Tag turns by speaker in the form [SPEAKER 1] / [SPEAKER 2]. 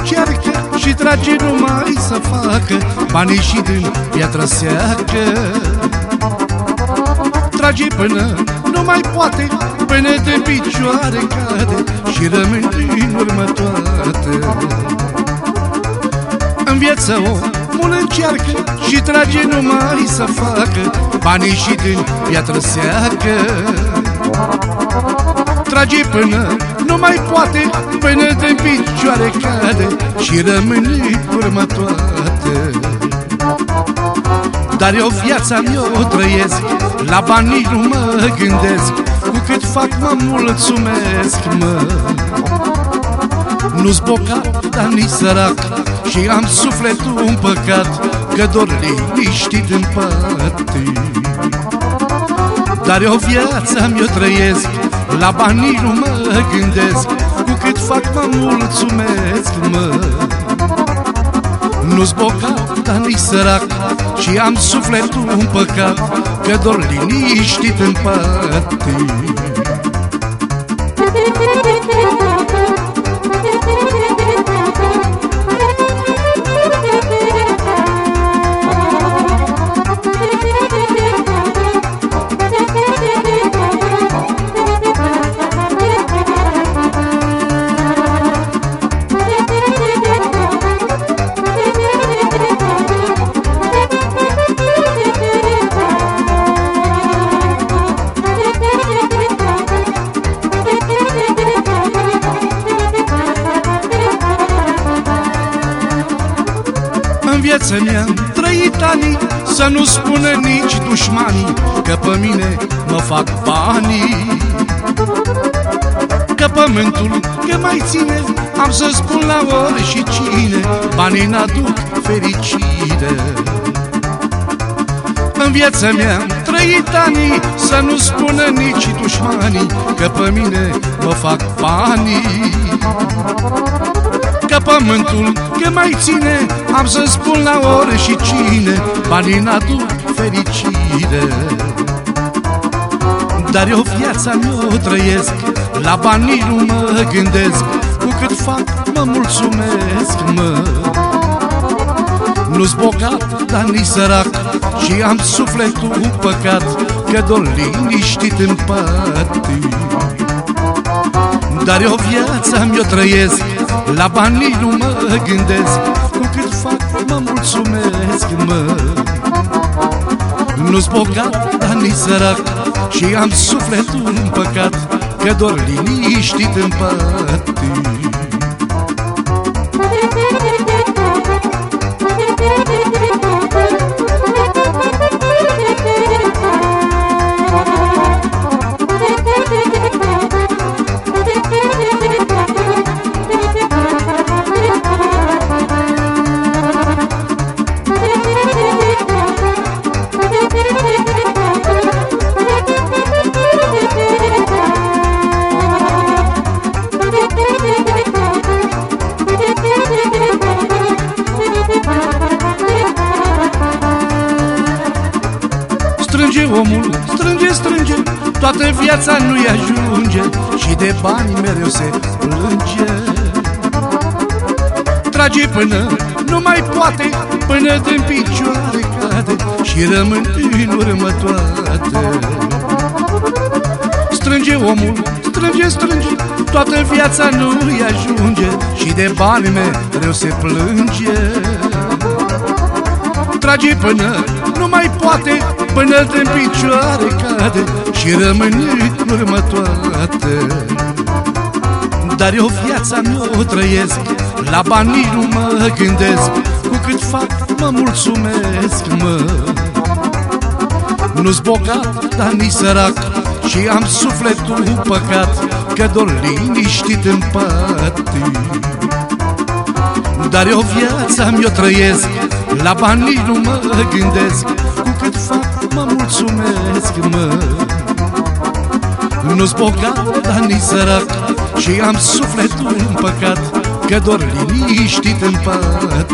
[SPEAKER 1] În viață omul încearcă și trage numai să facă Banii și din piatră seacă Trage până nu mai poate Până de picioare cade Și rămân din urmă toate. În viață omul încearcă și trage numai să facă Banii și din piatră seacă Trage până nu mai poate Până de picioare cade Și rămâne următoate Dar eu viața mea o trăiesc La banii nu mă gândesc Cu cât fac mă mulțumesc, mă. Nu-s bocat, dar nici sărac Și am sufletul împăcat Că dor liniștit în pate Dar eu viața mi-o trăiesc La banii nu mă gândesc Cu cât fac mă mulțumesc, mă. Nu-s bocat, dar nici sărac Și am sufletul împăcat Că dor liniștit în pate În viața mea trăit ani Să nu spună nici dușmanii Că pe mine mă fac banii. Că pământul că mai ține Am să spun la ori și cine Banii n-aduc fericire. În viața mea trăit ani Să nu spună nici dușmanii Că pe mine mă fac banii Că pământul că mai ține Am să spun la ore și cine Banii n-aduc fericire. Dar eu viața mea o trăiesc La banii nu mă gândesc Cu cât fac mă mulțumesc, mă. Nu-s bogat, dar nici sărac Și am sufletul păcat Că dor liniștit în pate dar eu viața mi-o trăiesc La banii nu mă gândesc. Cu cât fac mă mulțumesc, mă. Nu-s bogat, dar nici sărac Și am sufletul împăcat Că dor liniștit în pate Strânge omul, strânge, strânge. Toată viața nu-i ajunge Și de bani mereu se plânge. Trage până nu mai poate Până din picioare cade Și rămân în urmă toate. Strânge omul, strânge, strânge Toată viața nu-i ajunge Și de bani mereu se plânge Trage până nu mai poate Până în picioare cade Și rămâne în urmă toate Dar eu viața mea o trăiesc La banii nu mă gândesc Cu cât fac mă mulțumesc, mă. Nu-s bogat, dar nici sărac Și am sufletul păcat Că dor liniștit în pate. Dar eu viața mi-o trăiesc La banii nu mă gândesc Cu cât fac mă mulțumesc, mă. Nu-s bogat, dar nici sărac Și am sufletul împăcat Că dor liniștit în pate